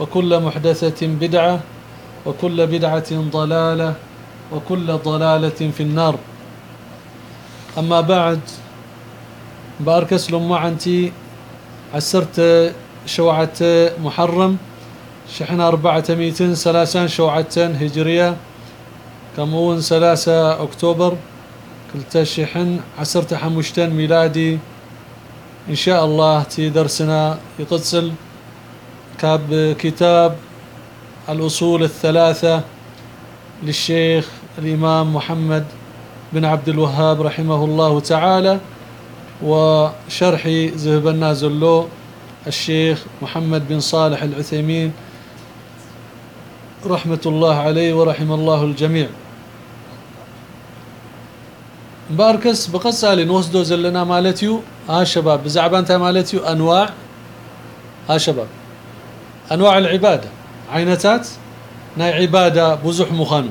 وكل محدثة بدعة وكل بدعة ضلالة وكل ضلالة في النار. أما بعد باركس لما أنتي عسرت شوعة محرم شحنا أربعة ميتين سلاسان شوعة هجرية كمون سلاسة أكتوبر كلتا شحن عسرت حمشتين ميلادي. إن شاء الله تي درسنا كاب كتاب الأصول الثلاثة للشيخ الإمام محمد بن عبد الوهاب رحمه الله تعالى وشرح زهبنا زلو الشيخ محمد بن صالح العثيمين رحمة الله عليه ورحم الله الجميع. باركس بقصالي نوسدو زلنا مالتيو ها شباب بزعبان انت مالتيو أنواع ها شباب أنواع العبادة. عينتات ناي عبادة بزح مخانو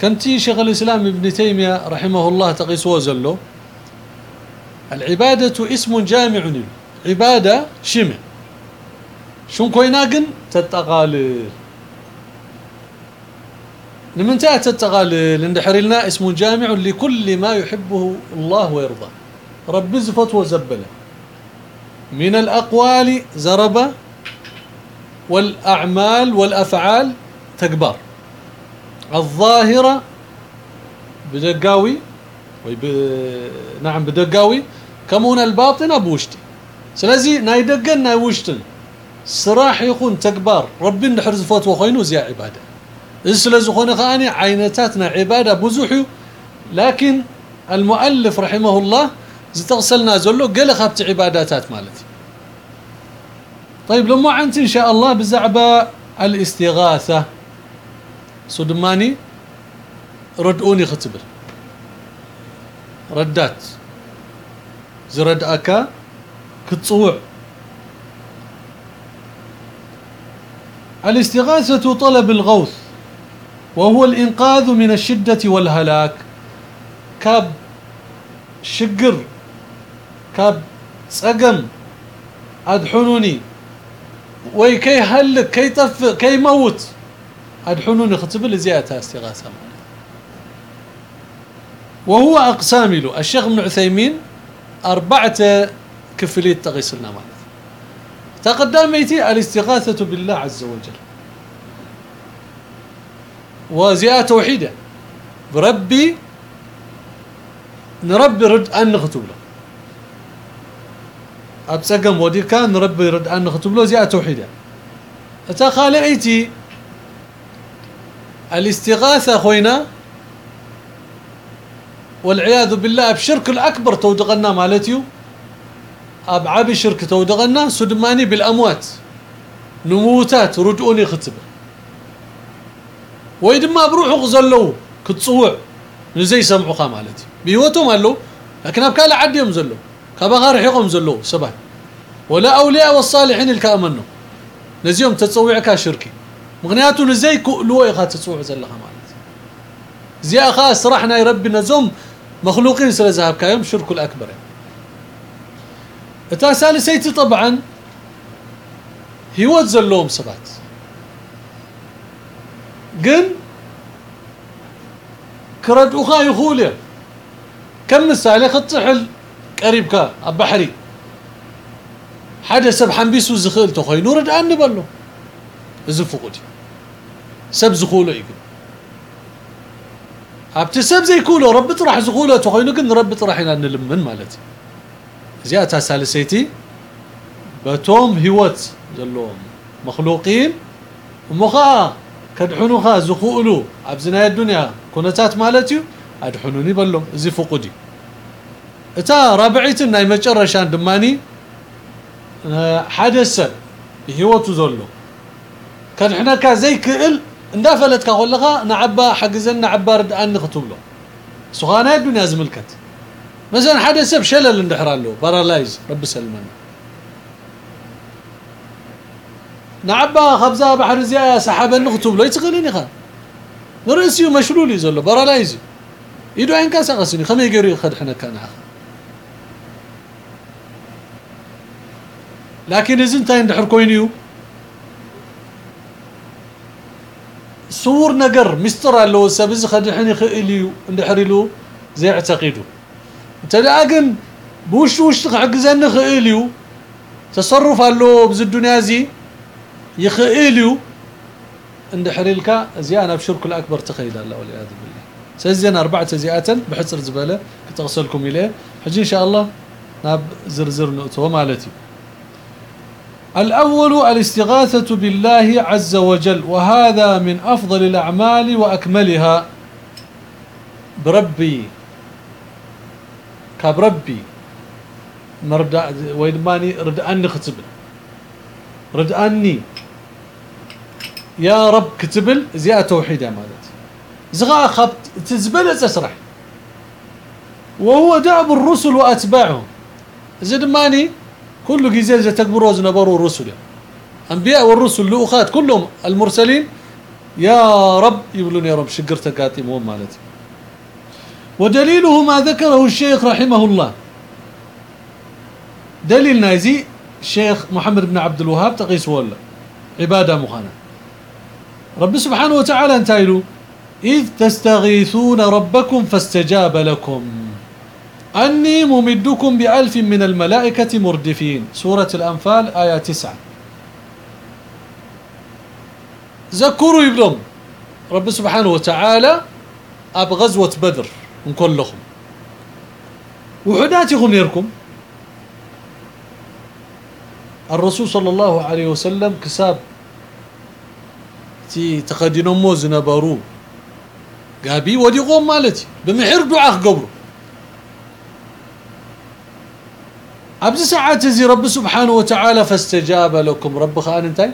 كنتي شيخ الإسلام ابن تيمية رحمه الله تقيس وزلو العبادة اسم جامع عبادة شمع. شون كويناقن تتقالل نمنتهى تتقالل اندحر لنا اسم جامع لكل ما يحبه الله ويرضاه رب زفت وزبله. من الأقوال زربة والأعمال والأفعال تكبار الظاهرة بدقاوي ويب... نعم بدقاوي. كمون الباطنة بوشتي سلازي نايدقن ناي وشتن. سراح يكون تكبار ربي ندحر زفوت وخينو زي عبادة. إذ سلازي خوني خاني عينتاتنا عبادة بزوحي لكن المؤلف رحمه الله زتغسلنا زلو قال خابت عباداتات مالتي. طيب لما انت إن شاء الله بزعبه الاستغاثة صدماني ردوني ختبر ردات. زرد اكا كتصوع. الاستغاثة طلب الغوث وهو الإنقاذ من الشدة والهلاك. كاب شقر. كاب سقم أدحنوني وي كي هلك كي طف كي موت أدحنوني ختبل زيادة استغاثة وهو أقسام له الشيخ ابن عثيمين أربعة كفليت تغيس لنا تقدميتي الاستغاثة بالله عز وجل وزيادة توحيده بربي نربي رد أن نختب له أبسقم ودي كان نربي رد أن نختب له زيادة توحيده أتا أيتي. الاستغاثة خوينا. والعياذ بالله بشرك الأكبر تودغنا مالتيو. أبعاب شرك تودغنا سدماني بالأموات. نموتات رجعوني ختب ويدما بروح غزلو كتصوع. نزي سمعوا مالتي. بيوتهم قالوا لكن أبكال عديهم زلو. كبغار حيقهم زلو سبع ولا أولياء والصالحين الكامنوا نزيهم تتصوعك شركي. مغنياتو نزي كؤلو إخا تتصوع زلها مالت. زي أخا سرحنا يربي نزوم مخلوقين سلزهب كايوم شرك الأكبر. أتا سالسيتي طبعا هيوت زلوم سبات قن كردوخا يخولي كم مثالي خطحل؟ قريبك بحري. حدا سب حنبيسو زخيل تخوي نورد بلو اذا فقدي سب زخوله يقول. ابت سب زي كولو رب طرح زخوله تخوي نقن رب طرحنا نلمن مالتي. زياتا سالسيتي بتوم هيوت زلوم مخلوقين ومخا كدحنوها زخولو. أبزنا الدنيا كونتات مالتي أدحنوني بلوم. زي فقدي اتا رابعيت ناي مچرشان دماني حدث هيوتو زلو كان حنا كا زي كئل اندافلت كخلخا نعبا حجزنا نعبا رد ان نكتب له سخانه الدنيا زملكت مثلا حدث بشلل اندحرالو بارالايز رب سلمنا نعبا خبزه بحر سحابه نكتب له يتغليني خا راسيو مشلول يزلو بارالايز يدو عين كاسا غسني خمي يقري خد حنا كان لكن اذا انت اندحر كوينيو. صور نقر مستر له سبز خدحني خيليو اندحريلو زي اعتقدوا انت لاقن بوش وش تحجزن خيليو تصرف له بز الدنيا زي يخيليو اندحريلك زي أنا بشرك الاكبر تخيل الله والعياذ بالله. سزينا أربعة زيات بحصر زبالة كتغسلكم إليه. حجي إن شاء الله ناب زرزر نقطة مالتي الأول الاستغاثة بالله عز وجل وهذا من أفضل الأعمال وأكملها. بربي كبربي مرد ويدماني رد أني ختبل رد أني. يا رب كتبل زيادة توحيد مالت. زغا خبت تزبل أسرح وهو دعب الرسل وأتباعهم زدماني كل جزيزة تكبروا زنبروا الرسل أنبياء والرسل لؤخات كلهم المرسلين. يا رب يقولون يا رب شقرت كاتم مو مالتي ودليله ما ذكره الشيخ رحمه الله. دليل نايزي الشيخ محمد بن عبد الوهاب تقيس ولا عبادة مخانة. رب سبحانه وتعالى انتايلو إذ تستغيثون ربكم فاستجاب لكم. أني ممدكم بألف من الملائكة مردفين. سورة الأنفال آية تسعة. ذكروا يقولون رب سبحانه وتعالى أب غزوة بدر من كلهم. وحداتهم يركم الرسول صلى الله عليه وسلم كساب تي تقدينهم موزنا بارو قابي ودي قوم مالتي بمحر دعاء قبره. أبز ساعات زي رب سبحانه وتعالى فاستجاب لكم. رب خان انتي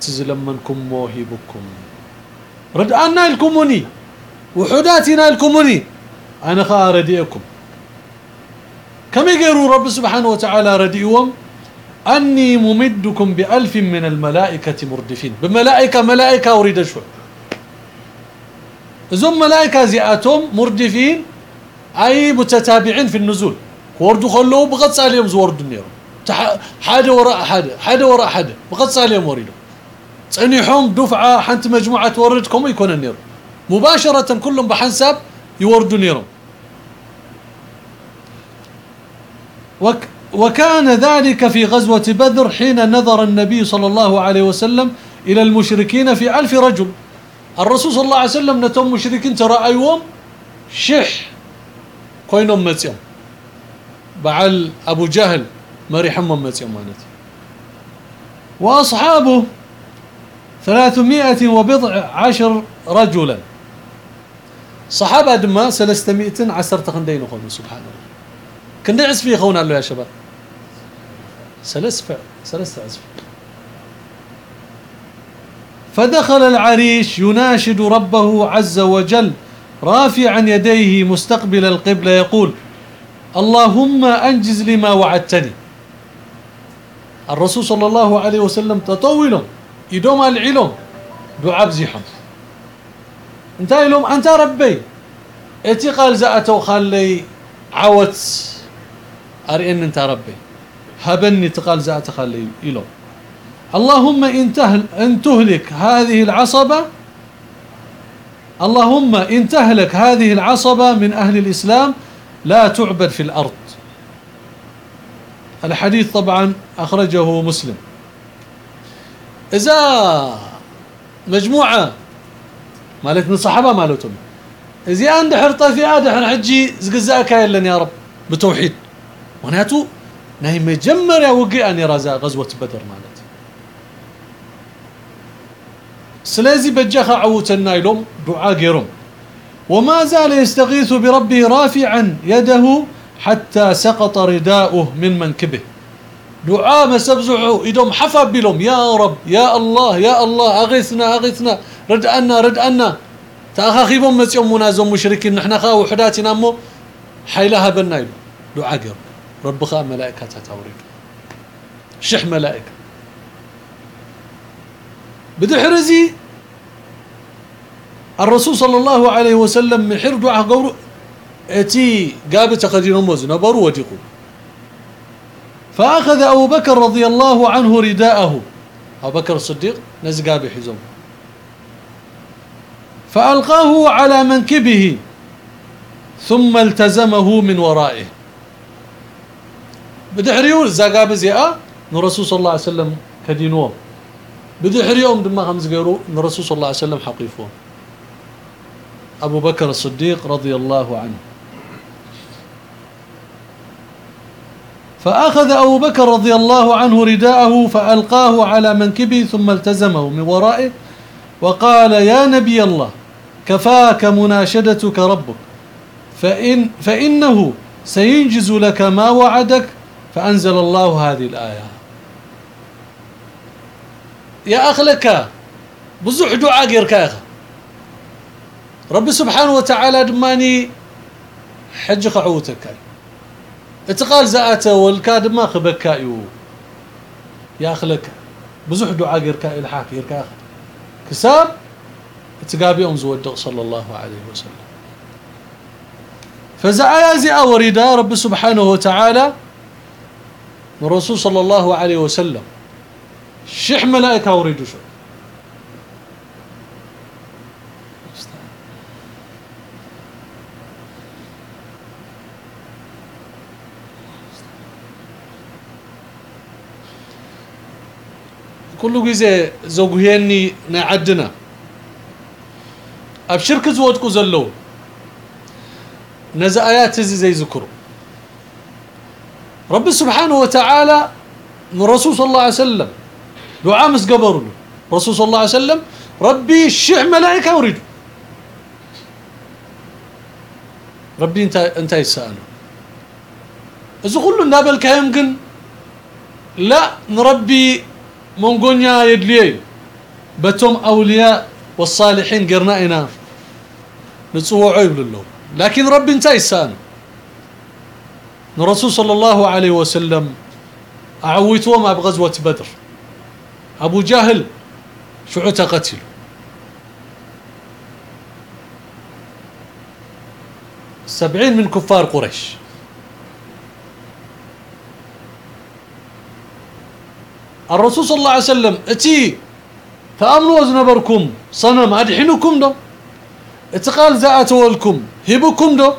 تزلمنكم موهبكم. رد أنا لكموني وحداتنا لكموني أنا خا رديكم كم يقروا رب سبحانه وتعالى رديهم أني ممدكم بألف من الملائكة مردفين. بملائكة ملائكة أريد شو زم ملائكة زياتهم مردفين. أي متتابعين في النزول. وردو خلو بقص عليهم زوردو نيرو حاجة وراء حاجة حاجة وراء حاجة بقص عليهم وريدو صنيحهم دفعه حنت مجموعه توردكم يكون النيرو مباشره كلهم بحنساب يوردوا نيرو وك وكان ذلك في غزوة بدر حين نظر النبي صلى الله عليه وسلم إلى المشركين في ألف رجل الرسول صلى الله عليه وسلم نتم مشركين ترى أيوم شح كوينهم متيهم بعل أبو جهل مري حمم متيمانت وأصحابه ثلاثمائة وبضع عشر رجلا. صحابة دما سلستمائة عشر تخندين خون سبحان الله. كنا عز فيه خونا له يا شباب؟ سلس سلس عزف. فدخل العريش يناشد ربه عز وجل رافعا يديه مستقبل القبلة. يقول اللهم أنجز لي ما وعدتني. الرسول صلى الله عليه وسلم تطولهم يدوم العلم دعاء بزيحهم انتهي لهم أنت ربي. إتي قال زأتو خالي عوت. ارئن أنت ربي. هبني تقال زأت خالي يلوم اللهم إن, تهل إن تهلك هذه العصبة اللهم إن تهلك هذه العصبة من أهل الإسلام لا تعبد في الأرض. الحديث طبعا أخرجه مسلم. إذا مجموعة مالت من الصحابة مالتهم إذا عند حرطة في عادة حن حجي زقزاء كايلن يا رب بتوحيد. وناتو نهي مجمر يا وقي أني رازا غزوة بدر مالت. سلازي بجخ عوتنا لهم دعاء غيرهم. وما زال يستغيث بربه رافعا يده حتى سقط رداؤه من منكبه. دعاء ما سبزعوا إدهم حفا بلهم يا رب يا الله يا الله أغثنا أغثنا. رد أنا رد أنا. تأخاخيبهم مسيوم منازم مشركين. نحن خاو حداتنا مو. حيلها بنا دعاء غير رب خاء ملائكة توريد شح ملائكة. بدحرزي الرسول صلى الله عليه وسلم من حر دعاء قورو أتي قابت قدين موز نبرو وديقو فأخذ أبو بكر رضي الله عنه رداءه. أبو بكر الصديق نزقا بحزم فألقاه على منكبه ثم التزمه من ورائه. بدحريو زاقاب زياء الرسول صلى الله عليه وسلم كدينوه. بدحريهم دما خمس غيرو الرسول صلى الله عليه وسلم حقيفوه. أبو بكر الصديق رضي الله عنه. فأخذ أبو بكر رضي الله عنه رداءه فألقاه على منكبه ثم التزمه من ورائه وقال يا نبي الله كفاك مناشدتك ربك فإن فإنه سينجز لك ما وعدك فأنزل الله هذه الآية. يا أخ لك بزح دعاء غير رب سبحانه وتعالى دماني حج قعوتك اتقال زاته والكاد ما خبك يا اخلك بزح دعاء غير كا الحاك غير كا كساب تقابيهم زودق صلى الله عليه وسلم فزعيا زي اوريدا رب سبحانه وتعالى الرسول صلى الله عليه وسلم شح ملائكه وريدوا كل جزء زوجيني نعدنا أبشر كزود كزلو نزا آيات زي ذكروا رب سبحانه وتعالى من الرسول صلى الله عليه وسلم. دعاء مس قبروا رسول صلى الله عليه وسلم ربي الشح ملائكة أريد. ربي انت انت يسأل. إذا كله نابل كايم لا نربي منقونيا يدلي بتم أولياء والصالحين قرنائنا نتصوعوا يبلو لكن رب انتهي السان الرسول صلى الله عليه وسلم أعويتهم بغزوة بدر. أبو جهل شعوت قتل. سبعين من كفار قريش. الرسول صلى الله عليه وسلم أتي تامنوا وزنبركم صنم أدحنكم دو. اتقال زأتولكم هبكم دو.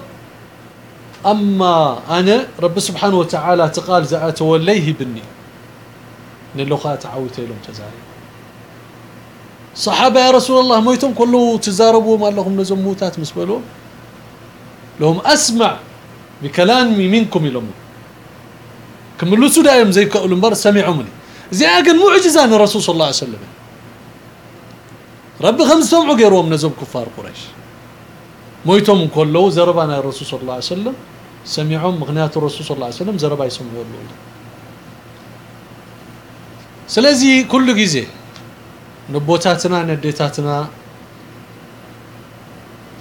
أما أنا رب سبحانه وتعالى تقال زأتوليه بني. نلوخات عوت لهم تزاري. صحابة يا رسول الله مويتم كله تزاربوا ما لهم نزموتات مسبلوا لهم أسمع بكلامي منكم لهم كملوا سدايم زي كأولمبر سمعوا مني. زي اجن معجزة عن الرسول صلى الله عليه وسلم. رب خمس سمعوا غيرهم نزم كفار قريش. مويتهم كله زربنا الرسول صلى الله عليه وسلم. سمعهم مغنيات الرسول صلى الله عليه وسلم زربا يسمعوا له سلازي كل غزي نبوتاتنا نديتاتنا.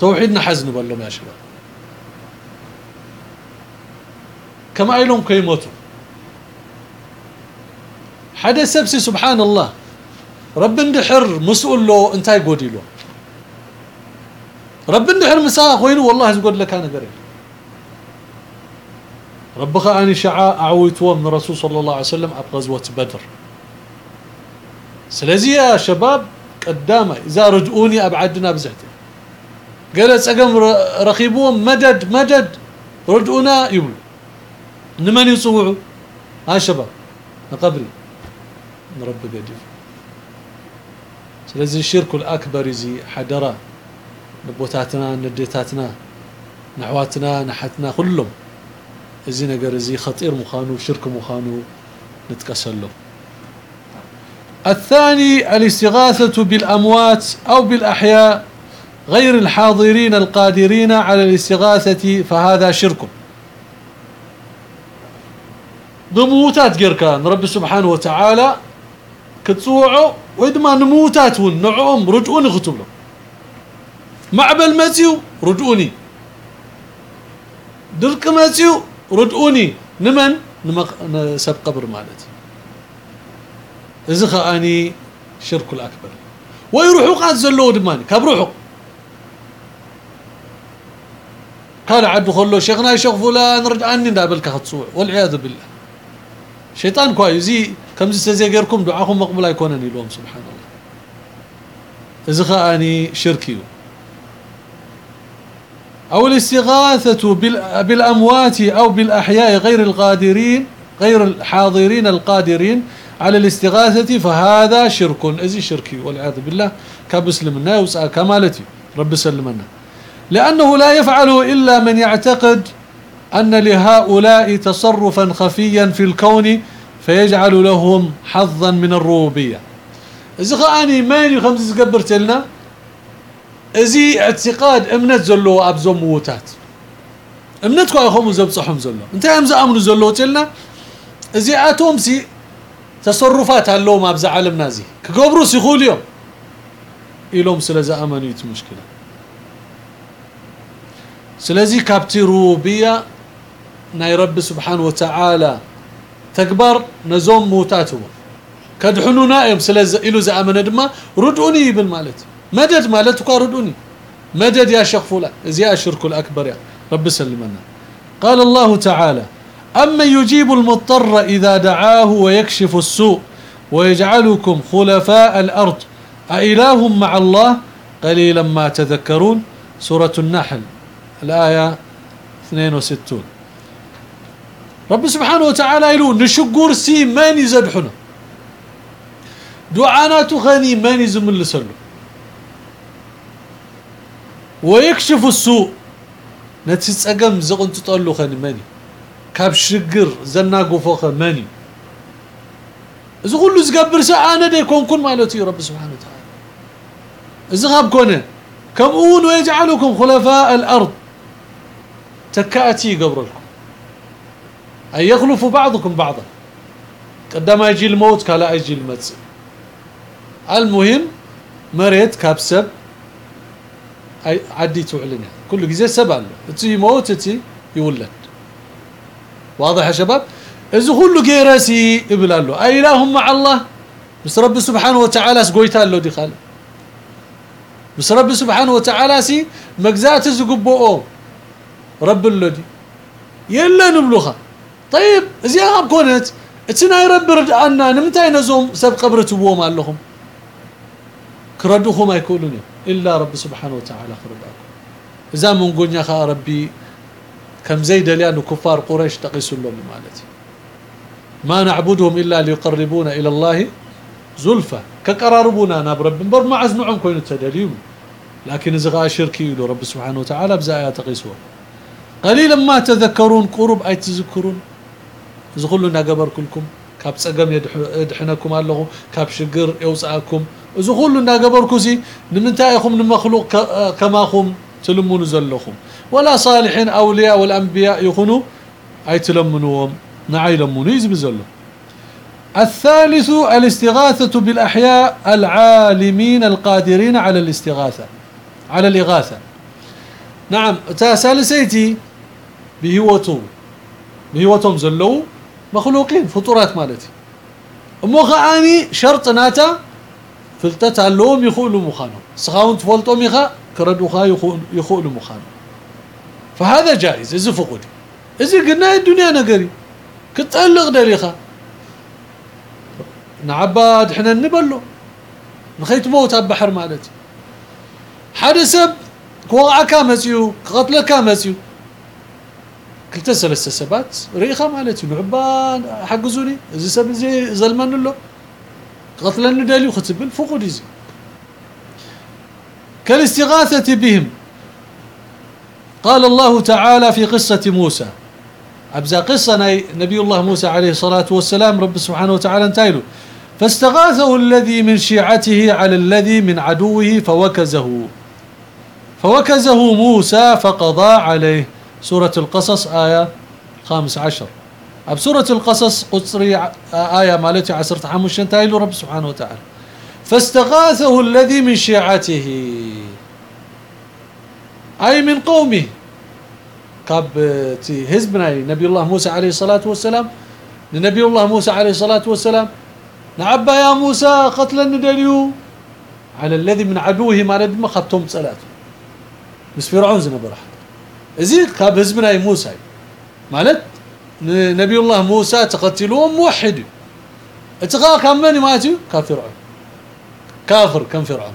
توحيدنا حزن بلهم يا شباب. كما أيلهم كيموتوا حدا سبسي سبحان الله. رب اندحر مسؤول له انتاي قودي له. رب اندحر مساء خوينه والله يقول لك أنا قريب. ربك آني شعاء اعويتوا من الرسول صلى الله عليه وسلم اب غزوة بدر. سلازي يا شباب قدامه إذا رجعوني أبعدنا بزحتي قال سقم رخيبوهم مدد مدد رجعونا يقول نمن يصوعوا ها شباب قبري رب قدير ስለዚህ الشرك الاكبر زي حدرا نبوتاتنا نديتاتنا نحواتنا نحتنا كلهم እዚ ነገር እዚ خطير مخانو شرك مخانو نتكسله الثاني الاستغاثة بالأموات أو بالأحياء غير الحاضرين القادرين على الاستغاثة فهذا شرك بموتات جيركان رب سبحانه وتعالى كتصوعوا ويدما نموتات ون نعوم رجعوني خطب له معبل ماتيو رجعوني. درك ماتيو ردؤوني نمن؟ نمق... سب قبر مالتي. إذا آني شرك الأكبر. ويروحوا قاد زلوا دماني كبروحوا قال عبد خلو شيخنا شيخ فلان رجعني دابلك ختصوع والعياذ بالله. شيطان كويس زي كم زي غيركم دعاكم مقبول يكونني لهم سبحان الله. إذا اني شركي. أو الاستغاثة بالأموات أو بالأحياء غير القادرين غير الحاضرين القادرين على الاستغاثة فهذا شرك. ازي شركي والعياذ بالله. كبسلمنا وسأل كمالتي. رب سلمنا. لأنه لا يفعل إلا من يعتقد أن لهؤلاء تصرفا خفيا في الكون فيجعل لهم حظا من الربوبية. إذا خاني ماني خمس قبرت لنا ازي اعتقاد أمنت زلو ابزوم موتات امنتكو اخوم زبصحهم زلو. أنت امز أمنو زلو تلنا ازي أتوم سي تصرفات هلو ما بزع عالمنا زي كقبرو سيخول يوم. إلهم سلازا أمنيت مشكلة. سلازي كابتي روبية ناي رب سبحانه وتعالى تكبر نزوم موتاتهم كدحنو نائم سلازا إلو زا امن دما ردوني بالمالتي مدد مالتك ردوني مدد يا شيخ فلان زي الشرك الأكبر يا رب سلمنا قال الله تعالى أما يجيب المضطر إذا دعاه ويكشف السوء ويجعلكم خلفاء الأرض أإله مع الله قليلا ما تذكرون سورة النحل الآية 62 رب سبحانه وتعالى يقول نشقور سي ماني زدحنا دعانات خاني ماني زمن لسلو ويكشف السوء. نتسقم زقنططلو خن مني كاب شجر زناقو فوق مني اذا كله زقبر ساعه دي كون مالتي رب سبحانه وتعالى اذا غاب كونه كم اون ويجعلكم خلفاء الأرض تكاتي قبر لكم أن يخلف بعضكم بعضا. قدما يجي الموت كلا يجي الموت المهم مريت كابسب عدي تعلنها كل جزء سبع تي موت تي يولد. واضح يا شباب؟ إذا كله جيرسي يبلالو أي لهم مع الله؟ بس رب سبحانه وتعالى سقويتا له دي خال بس رب سبحانه وتعالى سي مجزات زقبو رب اللودي يلا نبلوها. طيب زيها كونت اتنا يرب ردعنا نمتى نزوم سب قبرتو بوم لهم كردوهم يكونون إلا رب سبحانه وتعالى خرباكم إذا من قلنا خا ربي كم زيد لأنه كفار قريش تقيسوا لهم مالتي ما نعبدهم إلا ليقربونا إلى الله زلفة كقراربونا ناب رب بر ما عزنعهم كوين التدليم لكن إذا غا شركي رب سبحانه وتعالى بزايا تقيسوا قليلا ما تذكرون قرب أي تذكرون كلنا قبر كلكم كاب صقم يدحنكم الله كاب شقر يوصاكم اذا كل ناغبركو سي نمنتايكم نمخلوق كماكم تلمون زلكم ولا صالحين اولياء والانبياء يخونوا اي تلمنوهم نعي لمونو يزب زلو الثالث الاستغاثة بالأحياء العالمين القادرين على الاستغاثة على الإغاثة نعم تاسالسيتي بهوتهم بهوتهم زلو مخلوقين فطورات مالتي. مخاني شرط ناتا فلتت اللوم يخولوا مخانو سخاون تفولتو ميخا كردو خا يخولوا مخانو فهذا جائز اذا فقدي اذا قلنا الدنيا نقري. كتقلق دريخا نعباد حنا نبلو. نخيت موت البحر مالتي. حد سب كامسيو مسيو كامسيو مسيو كلتا سلسة سبات ريخا مالتي نعبان حقزوني إذا سب زي زلمان له قتلن دالي وختبل فقد زي كالاستغاثة بهم قال الله تعالى في قصة موسى أبزا قصة نبي الله موسى عليه الصلاة والسلام رب سبحانه وتعالى انتايله فاستغاثه الذي من شيعته على الذي من عدوه فوكزه فوكزه موسى فقضى عليه سورة القصص آية خامس عشر. أب سورة القصص قصري آية مالتي عسرت حموش انتايله رب سبحانه وتعالى. فاستغاثه الذي من شيعته. أي من قومه. كاب تي حزبنا نبي الله موسى عليه الصلاة والسلام. لنبي الله موسى عليه الصلاة والسلام. نعبا يا موسى قتل الندليو على الذي من عدوه ما ند ما خطهم صلاة بس فرعون زنبر ازي كاب حزبنا موسى مالت نبي الله موسى تقتلوه موحد اتقا كم ماتوا كافر كافر كم فرعون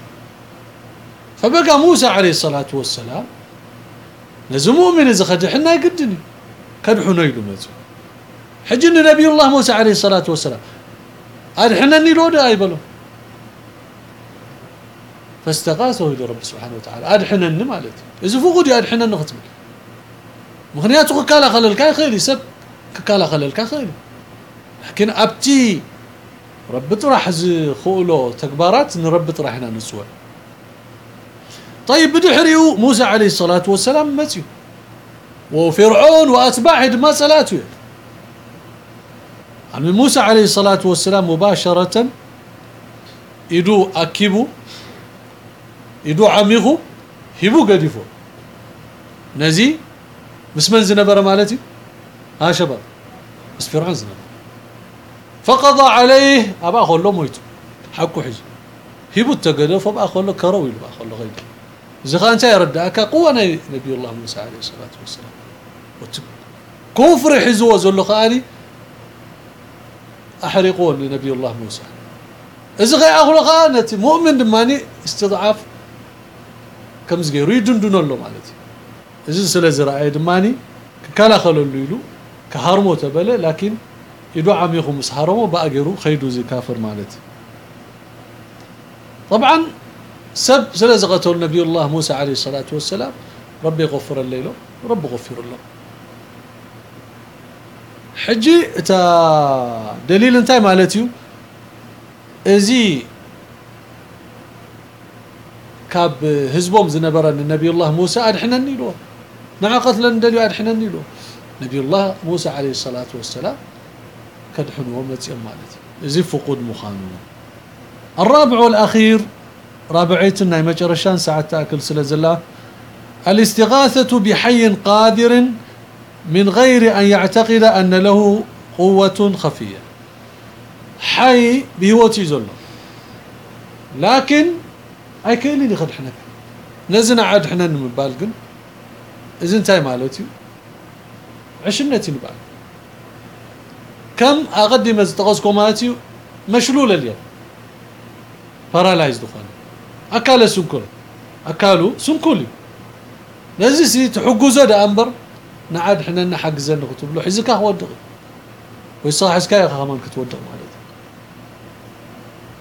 فبقى موسى عليه الصلاة والسلام لازم مؤمن إذا خدحنا يقدني كدحنا يلو حجن نبي الله موسى عليه الصلاة والسلام أدحنا نيلو دا أيبلو فاستغاثه إلى رب سبحانه وتعالى أدحنا مالتي إذا فوقدي أدحنا نختم مخنياتك كالا خلل خيري سب كالا خلل خيري لكن أبتي رب راح خولو تكبارات نرب راح هنا نسوى. طيب بدحريو موسى عليه الصلاة والسلام متيو وفرعون وأتباعه ما صلاته عن موسى عليه الصلاة والسلام مباشرة يدو أكيبو يدو عميغو هبو قديفو. نزي بس من زنبر مالتي؟ ها شباب بس فرعون زنبر فقضى عليه أبا أخو له مويتو حكو حج. هبو فبقى أخو له كروي بقى له غيره زخان تاي رداك قوة نبي الله موسى عليه الصلاة والسلام. كفر حزو زلو خالي أحرقون لنبي الله موسى. إذا غي أخلق نتي مؤمن دماني استضعاف كم زغيرو يدندن له مالتي. إذا سلا زرعي دماني كلا خلو يلو كهرمو تبله لكن يدو عميخو مسحرمو باقيرو خيدو زي كافر مالتي طبعا سب سلزغته النبي الله موسى عليه الصلاة والسلام ربي غفر الليل رب غفر له حجي تا دليل انتاي مالتيو ازي كاب هزبوم زنبر النبي الله موسى ادحنني له نعم قتل ندلي ادحنني له نبي الله موسى عليه الصلاة والسلام كدحنوا ومتيم مالتي ازي فقود مخانون الرابع والأخير رابعيتنا مجرشان ساعة تأكل سلزلا. الاستغاثة بحي قادر من غير أن يعتقد أن له قوة خفية. حي بهوتي زلو. لكن أي كاين اللي خد حنك. نزنا عاد حنا نبالقن اذا انتي مالتي عشنتي نبال كم اقدم استغاثكم مالتي مشلول اليد بارالايز دخان أكال سنكول أكالو سنكولي نزي سي تحجزه ده أمبر نعاد حنا نحجزه نكتب له حزك هو الدغ ويصح حزك يا خامان كتودغ مالتي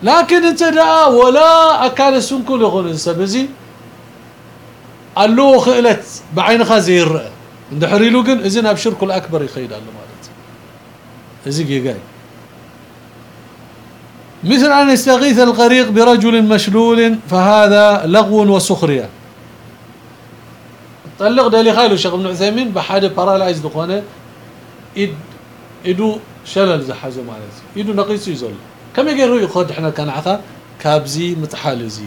لكن انت دا ولا أكال سنكول يقول انسبزي قالو خيلت بعين خازير عند حريلو جن إذن أبشر كل أكبر يخيد الله مالتي ازي جاي مثل أن يستغيث الغريق برجل مشلول فهذا لغو وسخرية. طلق دالي خايلو شيخ ابن عثيمين بحاجة بارالايز دقونه إد إدو شلل زحزو مالتي إدو نقيس يزول كم يقيرو يخد حنا كان عثا؟ كابزي متحالزي.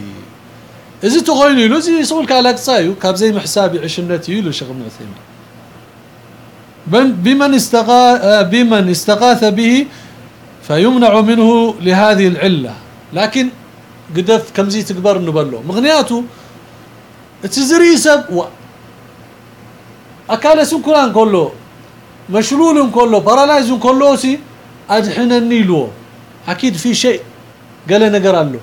إذا تغيني يلو زي يسول كالاك سايو كابزي محسابي عشنتي يلو شيخ ابن بمن استغاث بمن استغاث به فيمنع منه لهذه العلة. لكن قدف كمزي تكبر نبلو مغنياته تزري سب و أكال سنكولان كله مشلول كله بارالايز كله سي أدحنني له. أكيد في شيء قال نقرأ له.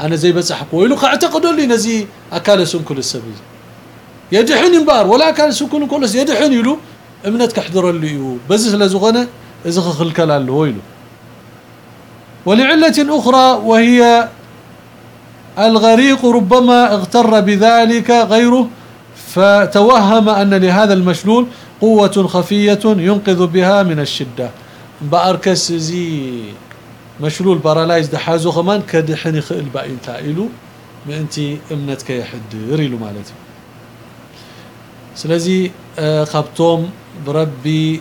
أنا زي بس أحكوا. ويلو أعتقدوا لي نزي أكال سنكول السبيل. يدحن بار ولا أكال سنكول كله يدحن يلو امنتك احضر اللي بزس لزغنه إذا خلك له ويلو ولعلة أخرى وهي الغريق ربما اغتر بذلك غيره فتوهم أن لهذا المشلول قوة خفية ينقذ بها من الشدة. بأركس زي مشلول بارالايز دحازو خمان كدحني خئل باين تائلو ما انت امنتك يحد ريلو مالتي. سلازي خبتوم بربي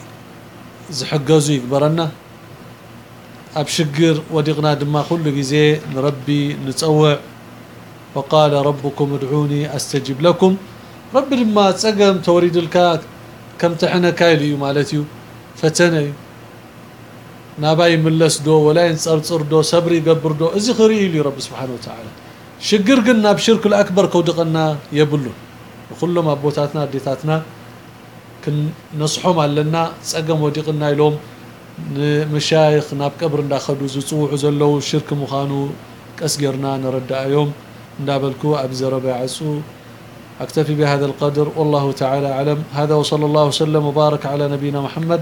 زحقزو يكبرنا ابشقر ودقنا دما كل غزي نربي نتصوع وقال ربكم ادعوني أستجب لكم. رب لما تسقم توريد الكات كم تحنا كايلي مالتيو فتني ناباي ملس دو ولا ينصرصر دو صبري قبر دو ازي خري لي رب سبحانه وتعالى شقر قلنا بشرك الاكبر كودقنا يبلو وكلهم ابوتاتنا ديتاتنا كن نصحهم علنا تسقم ودقنا يلوم مشايخ ناب قبر انداخدو زصوعو زلو شرك مخانو كسجرنا نرد يوم ندابلكو ابزر عسو اكتفي بهذا القدر والله تعالى اعلم هذا وصلى الله وسلم وبارك على نبينا محمد